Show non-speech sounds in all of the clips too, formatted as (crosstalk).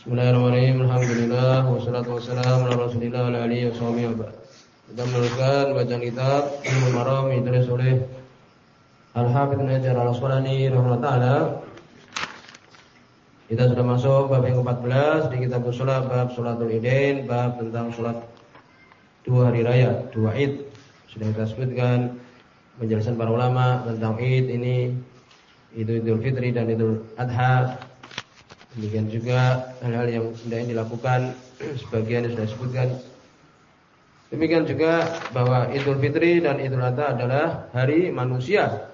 Bismillahirrahmanirrahim. Alhamdulillah wassalatu wassalamu ala Rasulillah wa alihi washabihi wa Kita meneruskan bacaan kitab Ilmu Maram ditulis oleh Al-Hafidz Najar Al-Asqalani rahimahullah Kita sudah masuk bab yang ke-14 di kitab Salat bab Salatul Idain, bab tentang salat dua hari raya, dua Id. Sudah kita sebutkan penjelasan para ulama tentang Id ini Idul Fitri dan Idul Adha Demikian juga hal-hal yang tidak dilakukan (clears throat) sebagian yang sudah disebutkan. Demikian juga bahwa Idul Fitri dan Idul Adha adalah hari manusia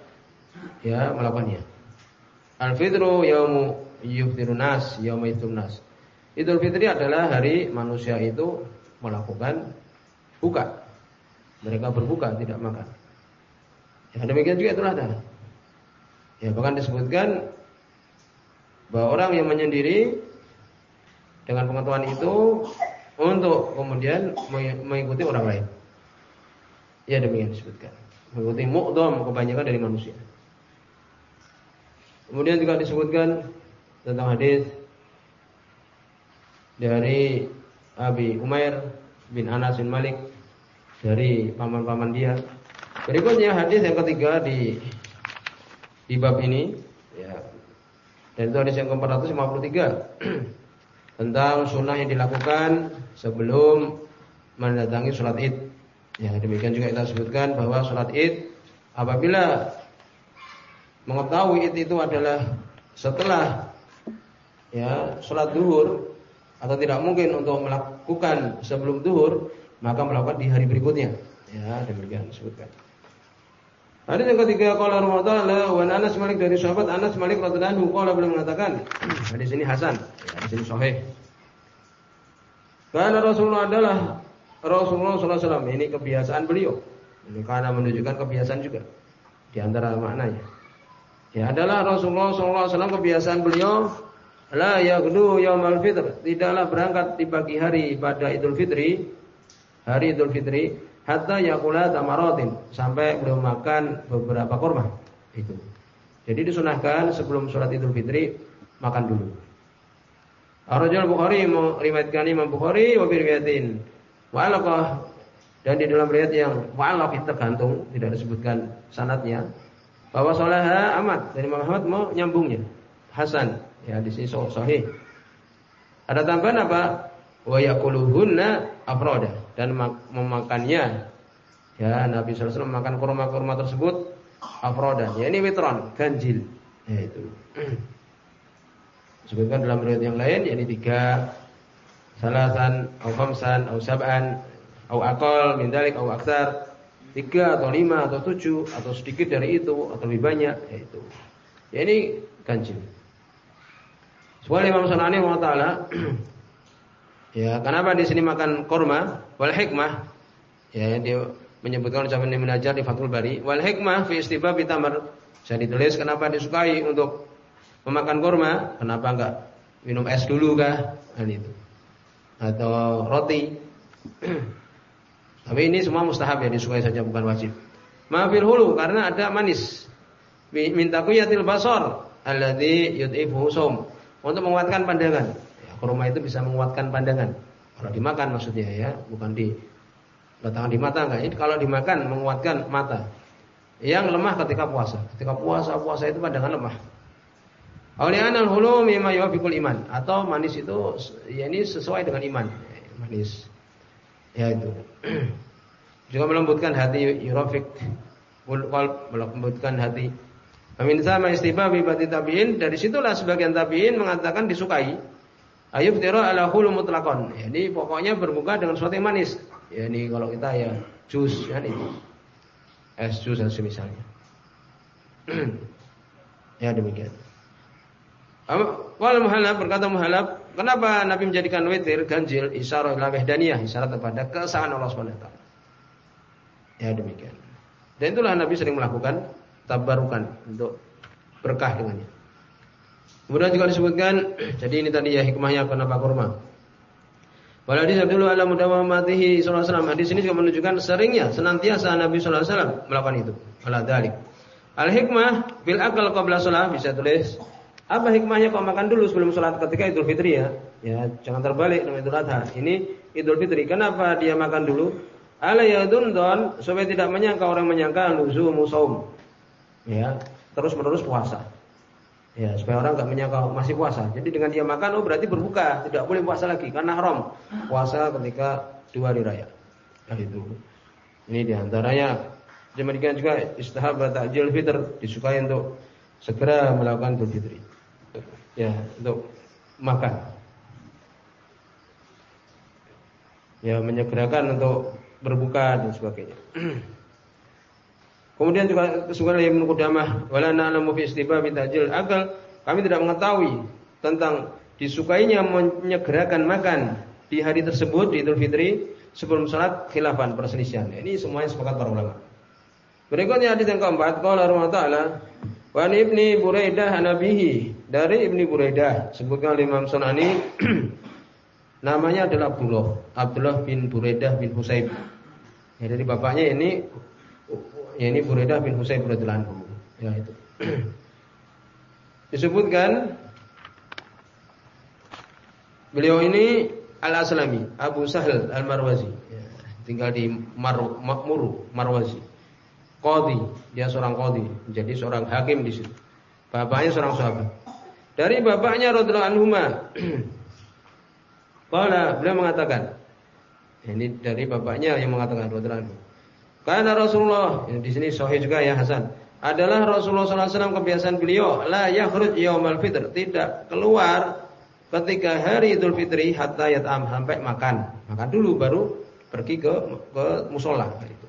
ya melakukannya. Al Fitru yaumu yuftirun nas, yaumu nas. Idul Fitri adalah hari manusia itu melakukan buka. Mereka berbuka tidak makan. Ya demikian juga Idul Adha. Ya bahkan disebutkan bahwa orang yang menyendiri dengan pengetahuan itu untuk kemudian mengikuti orang lain. Ya demikian disebutkan. Mengikuti mu'dham kebanyakan dari manusia. Kemudian juga disebutkan tentang hadis dari Abi Umair bin Anas bin Malik dari paman-paman dia. Berikutnya hadis yang ketiga di di bab ini ya dan itu hadis yang ke-453 (clears throat) tentang sunnah yang dilakukan sebelum mendatangi sholat id. Ya demikian juga kita sebutkan bahwa sholat id apabila mengetahui id itu adalah setelah ya sholat duhur atau tidak mungkin untuk melakukan sebelum duhur maka melakukan di hari berikutnya. Ya demikian disebutkan. Hadis yang ketiga qala Rasulullah wa Anas Malik dari sahabat Anas Malik radhiyallahu anhu qala beliau mengatakan hadis ini hasan, hadis ini sahih. Karena Rasulullah adalah Rasulullah SAW ini kebiasaan beliau. Ini karena menunjukkan kebiasaan juga di antara maknanya. Ya adalah Rasulullah SAW kebiasaan beliau la yaghdu yaumal fitr, tidaklah berangkat di pagi hari pada Idul Fitri, hari Idul Fitri hatta yakula tamaratin sampai belum makan beberapa kurma itu. Jadi disunahkan sebelum sholat Idul Fitri makan dulu. Ar-Rajul Bukhari meriwayatkan Imam Bukhari wa riwayatin wa dan di dalam riwayat yang wa'alaq itu tergantung tidak disebutkan sanatnya bahwa Salaha amat dari Imam Ahmad mau nyambungnya Hasan ya di sini sahih. Ada tambahan apa? Wa yakuluhunna afroda dan memakannya ya Nabi SAW memakan kurma-kurma tersebut afrodan ya ini witron ganjil. Ya itu. (clears throat) Sebutkan dalam riwayat yang lain yakni tiga. Salasan au khamsan au sab'an au akol min dalik au aksar tiga atau lima atau tujuh atau sedikit dari itu atau lebih banyak yaitu ya ini ganjil. Soal Imam Sanani wa taala (clears throat) Ya, kenapa di sini makan korma? Wal hikmah. Ya, dia menyebutkan ucapan Ibnu Hajar di Fathul Bari. Wal hikmah fi istibab tamar. Saya ditulis kenapa disukai untuk memakan korma? Kenapa enggak minum es dulu kah? Hal itu. Atau roti. Tapi ini semua mustahab ya disukai saja bukan wajib. Maafil hulu karena ada manis. Minta kuyatil basor alladzi yud'ifu sum untuk menguatkan pandangan. Kurma itu bisa menguatkan pandangan. Kalau dimakan maksudnya ya, bukan di letakkan di mata enggak. Ini kalau dimakan menguatkan mata. Yang lemah ketika puasa. Ketika puasa puasa itu pandangan lemah. Aulianal hulu mimma yuwafiqul iman atau manis itu ya ini sesuai dengan iman. Manis. Ya itu. (clears throat) Juga melembutkan hati yurafik melembutkan hati. Amin sama istibabi bati tabiin dari situlah sebagian tabiin mengatakan disukai Ayub tiro ala hulu mutlakon. Jadi pokoknya berbuka dengan sesuatu yang manis. Ya ini kalau kita ya jus ya ini. Es jus dan semisalnya. (clears throat) ya demikian. Wal muhalab berkata muhalab, kenapa Nabi menjadikan witir ganjil isyarah ila wahdaniyah, isyarat kepada keesaan Allah Subhanahu wa taala. Ya demikian. Dan itulah Nabi sering melakukan tabarukan untuk berkah dengannya. Kemudian juga disebutkan, jadi ini tadi ya hikmahnya kenapa kurma. Wal hadis dulu ala mudawamatihi sallallahu alaihi wasallam. Hadis ini juga menunjukkan seringnya senantiasa Nabi sallallahu alaihi wasallam melakukan itu. Ala dalik. Al hikmah bil akal qabla shalah bisa tulis Apa hikmahnya kok makan dulu sebelum sholat ketika Idul Fitri ya? Ya, jangan terbalik dengan Idul Adha. Ini Idul Fitri. Kenapa dia makan dulu? Ala don supaya tidak menyangka orang menyangka luzumu saum. Ya, terus menerus puasa. Ya, supaya orang nggak menyangka masih puasa. Jadi dengan dia makan, oh berarti berbuka, tidak boleh puasa lagi karena haram puasa ketika dua hari raya. Nah, itu. Ini di antaranya. Demikian juga istihab takjil fitr disukai untuk segera melakukan Idul Fitri ya untuk makan. Ya menyegerakan untuk berbuka dan sebagainya. (clears throat) Kemudian juga kesukaan Ibnu Qudamah wala na'lamu fi istibab tajil agal kami tidak mengetahui tentang disukainya menyegerakan makan di hari tersebut di Idul Fitri sebelum salat khilafan perselisihan. Ini semuanya sepakat para ulama. Berikutnya hadis yang keempat qala Allah taala wa ibni Buraidah anabihi dari Ibni Buraidah sebutkan oleh Imam Sunani (clears throat) namanya adalah Abdullah Abdullah bin Buraidah bin Husayb ya, dari bapaknya ini ya ini Buraidah bin Husayb radhiyallahu anhu. Ya itu. Disebutkan beliau ini Al-Aslami Abu Sahal Al-Marwazi. Ya, tinggal di Mar Makmuru Marwazi. Qadi dia seorang qadi jadi seorang hakim di situ. Bapaknya seorang sahabat. Dari bapaknya radhiyallahu anhuma. (clears throat) Qala beliau mengatakan ini dari bapaknya yang mengatakan radhiyallahu. Karena Rasulullah, ini di sini sahih juga ya Hasan. Adalah Rasulullah SAW kebiasaan beliau la yakhruj yaumal fitr, tidak keluar ketika hari Idul Fitri hatta yat'am sampai makan. Makan dulu baru pergi ke ke musola itu.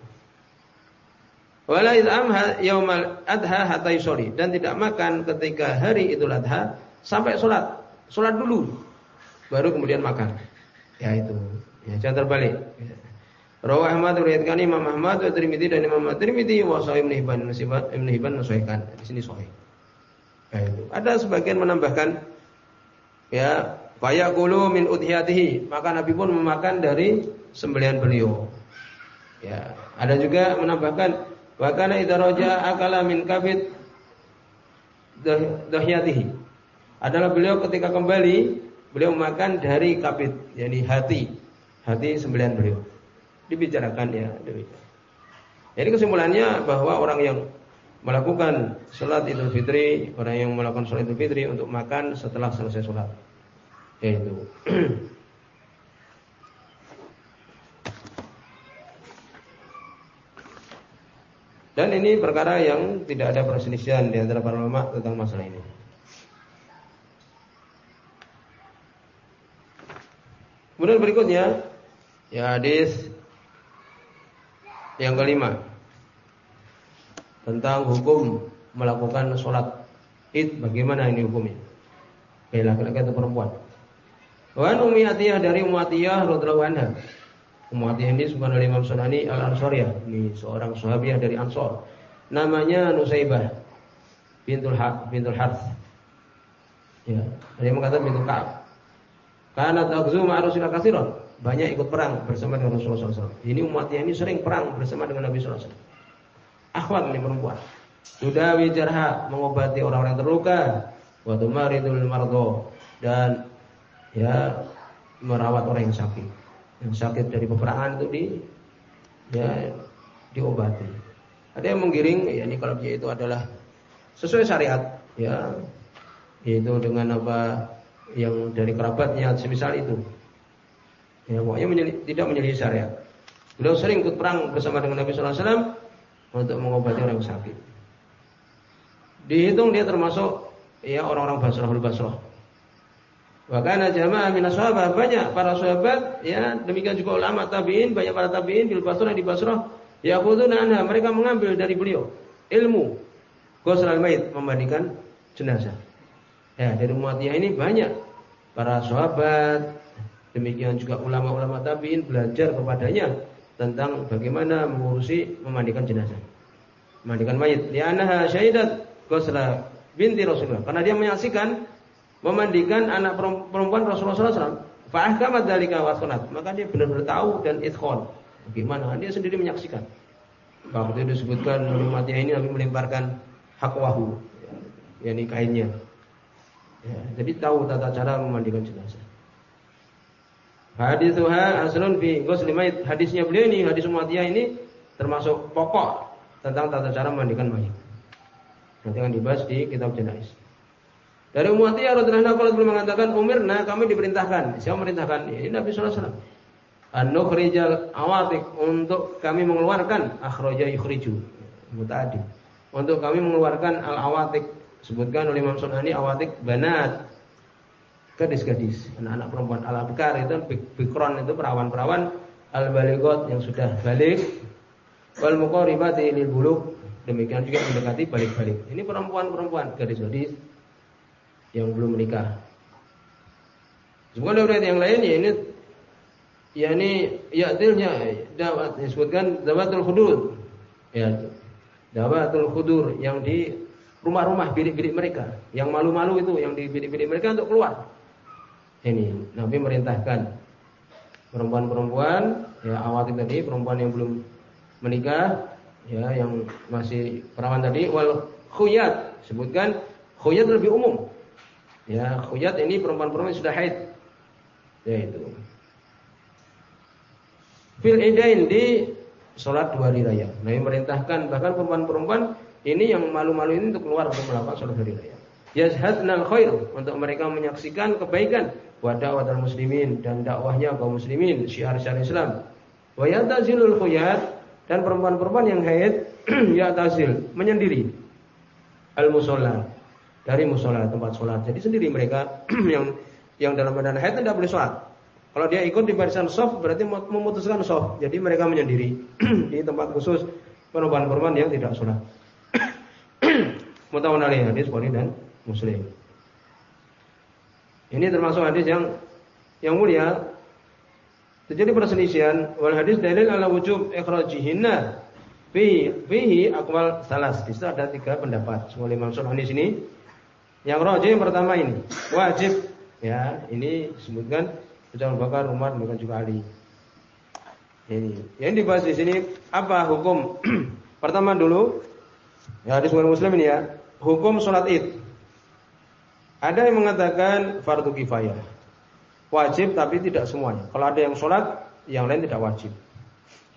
Wala idham yaumal adha hatta yusoli dan tidak makan ketika hari Idul Adha sampai sholat. Sholat dulu baru kemudian makan. Ya itu. Ya, jangan terbalik. Ya. Rawah Ahmad meriwayatkan Imam Ahmad wa Tirmidzi dan Imam Tirmidzi wa Sahih Ibnu Hibban Ibnu Hibban menyesuaikan. Di sini sahih. Itu. Ada sebagian menambahkan ya fayaqulu min udhiyatihi, maka Nabi pun memakan dari sembelihan beliau. Ya, ada juga menambahkan Wa kana idza akala min kabid dahyatihi. Adalah beliau ketika kembali beliau makan dari kabid, yakni hati, hati sembelihan beliau. Dibicarakan ya. Jadi kesimpulannya bahwa orang yang melakukan sholat Idul Fitri, orang yang melakukan sholat Idul Fitri untuk makan setelah selesai sholat, yaitu (clears throat) Dan ini perkara yang tidak ada perselisihan di antara para ulama tentang masalah ini. Kemudian berikutnya ya hadis yang kelima tentang hukum melakukan sholat id bagaimana ini hukumnya? Baik laki-laki atau perempuan. Wan Ummi Atiyah dari Ummi Atiyah radhiyallahu anha Umatnya ini bukan oleh Imam Sunani Al ya, Ini seorang sahabiah dari Ansor. Namanya Nusaibah bintul Haq bintul Harth. Ya, yang mengatakan bintul Ka'ab. Karena takzu ma'rusillah kasiron. Banyak ikut perang bersama dengan Rasulullah SAW. Ini umatnya ini sering perang bersama dengan Nabi SAW. Akhwat ini perempuan. Sudah wijarha mengobati orang-orang terluka. Wa tumaridul mardo dan ya merawat orang yang sakit yang sakit dari peperangan itu di ya diobati. Ada yang menggiring, ya ini kalau dia itu adalah sesuai syariat, ya yaitu dengan apa yang dari kerabatnya semisal itu. Ya pokoknya menyeli, tidak menyelisih syariat. Beliau sering ikut perang bersama dengan Nabi Sallallahu Alaihi Wasallam untuk mengobati orang sakit. Dihitung dia termasuk ya orang-orang Basrahul Basrah Wakana jamaah minas sahabat banyak para sahabat ya demikian juga ulama tabiin banyak para tabiin di Basrah di Basrah yaquduna anha mereka mengambil dari beliau ilmu ghusl mayit memandikan jenazah. Ya dari umatnya ini banyak para sahabat demikian juga ulama-ulama tabiin belajar kepadanya tentang bagaimana mengurusi memandikan jenazah. Memandikan mayit. Anaha syahidat ghusl binti Rasulullah karena dia menyaksikan memandikan anak perempuan Rasulullah SAW. Fa'ahkamat dalika wasqanat. Maka dia benar-benar tahu dan ikhon. Bagaimana? Dia sendiri menyaksikan. Waktu itu disebutkan matinya ini Nabi melemparkan hak wahu. yakni kainnya. Ya, jadi tahu tata cara memandikan jenazah. Hadithuha aslun fi ghusli. Hadisnya beliau ini, hadis Umayyah ini termasuk pokok tentang tata cara memandikan mayit. Nanti akan dibahas di kitab jenazah. Dari Umayyah radhiyallahu anhu beliau mengatakan, "Umirna kami diperintahkan." Siapa merintahkan? Ya, Nabi sallallahu alaihi wasallam. An-nukhrijal awatik untuk kami mengeluarkan akhraja yukhriju. Mutadi. Untuk kami mengeluarkan al-awatik sebutkan oleh Imam Sunani awatik banat gadis-gadis, anak-anak perempuan al-abkar itu bikron itu perawan-perawan al-baligot yang sudah balik wal muqaribati lil buluk demikian juga mendekati balik-balik. Ini perempuan-perempuan gadis-gadis yang belum menikah. Semoga dari yang lain ya ini ya ini ya tilnya dapat disebutkan dawatul hudud. Ya. Dawatul hudur yang di rumah-rumah bilik-bilik mereka, yang malu-malu itu yang di bilik-bilik mereka untuk keluar ini Nabi merintahkan perempuan-perempuan ya awati tadi perempuan yang belum menikah ya yang masih perawan tadi wal khuyat. Sebutkan khuyat lebih umum. Ya khuyat ini perempuan-perempuan sudah haid. Ya itu. Fil idain di sholat dua hari raya. Nabi merintahkan bahkan perempuan-perempuan ini yang malu-malu ini untuk keluar untuk melakukan sholat hari raya yazhadnal khair untuk mereka menyaksikan kebaikan wa da'watul muslimin dan dakwahnya kaum muslimin syiar-syiar Islam. Wa yatazilul khuyat dan perempuan-perempuan yang haid (clears throat) yatazil menyendiri al musalla dari musola tempat sholat. Jadi sendiri mereka (clears throat) yang yang dalam badan haid tidak boleh sholat. Kalau dia ikut di barisan soft berarti memutuskan soft. Jadi mereka menyendiri (clears throat) di tempat khusus perempuan-perempuan yang tidak sholat. Mutawun alaih hadis Bukhari dan Muslim. Ini termasuk hadis yang yang mulia. Terjadi perselisihan wal hadis dalil ala wujub ikhrajihinna fi fihi akwal salas. Di ada tiga pendapat. Semua Imam Sulhani sini. Yang rajih yang pertama ini wajib ya, ini disebutkan Abu Bakar, Umar, bukan juga Ali. Ini. Yang dibahas di sini apa hukum? (clears throat) pertama dulu ya hadis Muslim ini ya, hukum sholat Id. Ada yang mengatakan fardu kifayah. Wajib tapi tidak semuanya. Kalau ada yang sholat, yang lain tidak wajib.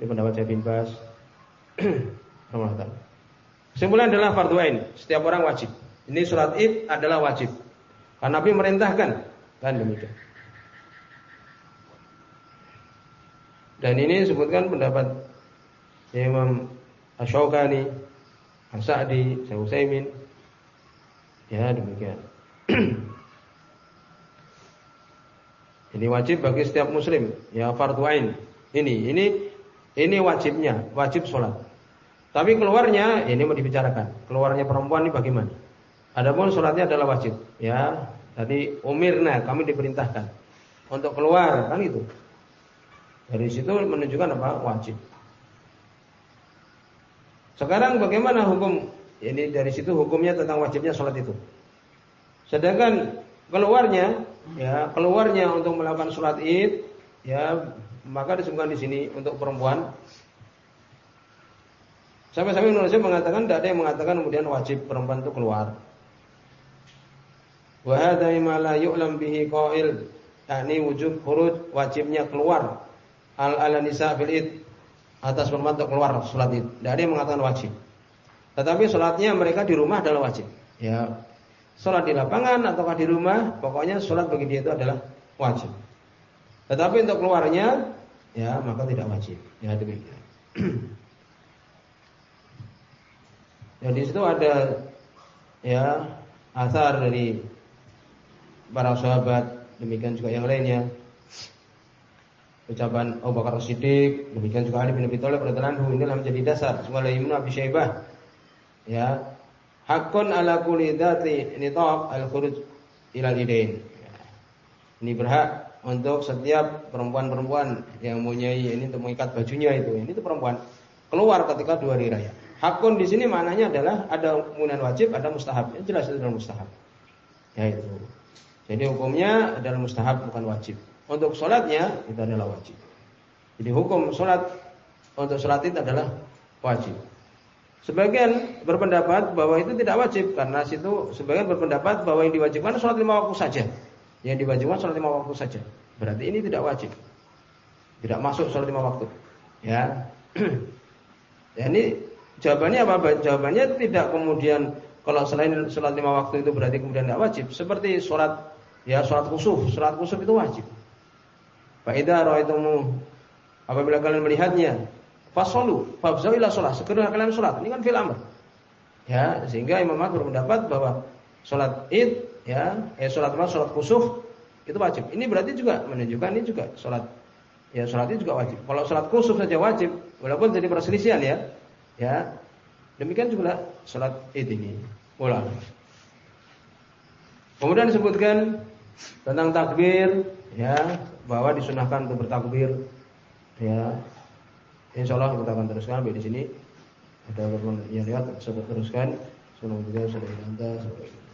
Ini pendapat saya bin Bas. (clears throat) Kesimpulan adalah fardu ain. Setiap orang wajib. Ini sholat id adalah wajib. Karena Nabi merintahkan. Kan demikian. Dan ini disebutkan pendapat Imam Ash-Shawqani, As-Sa'di, Syekh Ya, demikian. (clears throat) ini wajib bagi setiap muslim, ya fardu ain. Ini, ini ini wajibnya, wajib sholat. Tapi keluarnya ini mau dibicarakan. Keluarnya perempuan ini bagaimana? Adapun sholatnya adalah wajib. Ya, tadi umirna kami diperintahkan untuk keluar kan itu. Dari situ menunjukkan apa? Wajib. Sekarang bagaimana hukum? Ini dari situ hukumnya tentang wajibnya sholat itu. Sedangkan keluarnya ya, keluarnya untuk melakukan sholat Id ya, maka disebutkan di sini untuk perempuan Sampai-sampai Indonesia mengatakan tidak ada yang mengatakan kemudian wajib perempuan itu keluar. Wa hadza ma la yu'lam bihi qail, yakni wujub khuruj wajibnya keluar al ala nisa fil id atas perempuan untuk keluar salat id. Tidak ada yang mengatakan wajib. Tetapi salatnya mereka di rumah adalah wajib. Ya, sholat di lapangan ataukah di rumah, pokoknya sholat bagi dia itu adalah wajib. Tetapi untuk keluarnya, ya maka tidak wajib. Ya demikian. (clears throat) ya di situ ada ya asar dari para sahabat, demikian juga yang lainnya. Ucapan Abu Bakar Siddiq, demikian juga Ali bin Abi Thalib radhiyallahu ini menjadi dasar. Semua Ibnu Abi Syaibah ya Hakun ala kulli dzati nitaq al-khuruj ilal idain. Ini berhak untuk setiap perempuan-perempuan yang mempunyai ini untuk mengikat bajunya itu. Ini itu perempuan keluar ketika dua hari raya. Hakun di sini maknanya adalah ada umuman wajib, ada mustahab. Yang jelas itu adalah mustahab. Ya itu. Jadi hukumnya adalah mustahab bukan wajib. Untuk sholatnya itu adalah wajib. Jadi hukum sholat untuk sholat itu adalah wajib. Sebagian berpendapat bahwa itu tidak wajib karena situ sebagian berpendapat bahwa yang diwajibkan sholat lima waktu saja. Yang diwajibkan sholat lima waktu saja. Berarti ini tidak wajib. Tidak masuk sholat lima waktu. Ya. (clears throat) ya ini jawabannya apa? Jawabannya tidak kemudian kalau selain sholat lima waktu itu berarti kemudian tidak wajib. Seperti sholat ya sholat kusuf. Sholat kusuf itu wajib. Faidah mu apabila kalian melihatnya Fasolu, fafzau ila sholat. Segera kalian sholat. Ini kan fil amr. Ya, sehingga Imam Ahmad berpendapat bahwa sholat id, ya, eh sholat apa, sholat kusuf itu wajib. Ini berarti juga menunjukkan ini juga sholat, ya sholat itu juga wajib. Kalau sholat kusuf saja wajib, walaupun jadi perselisihan ya, ya, demikian juga sholat id ini. Ulang. Kemudian disebutkan tentang takbir, ya, bahwa disunahkan untuk bertakbir, ya, Insya Allah kita akan teruskan di sini. Ada yang lihat, saya teruskan. Assalamualaikum warahmatullahi wabarakatuh.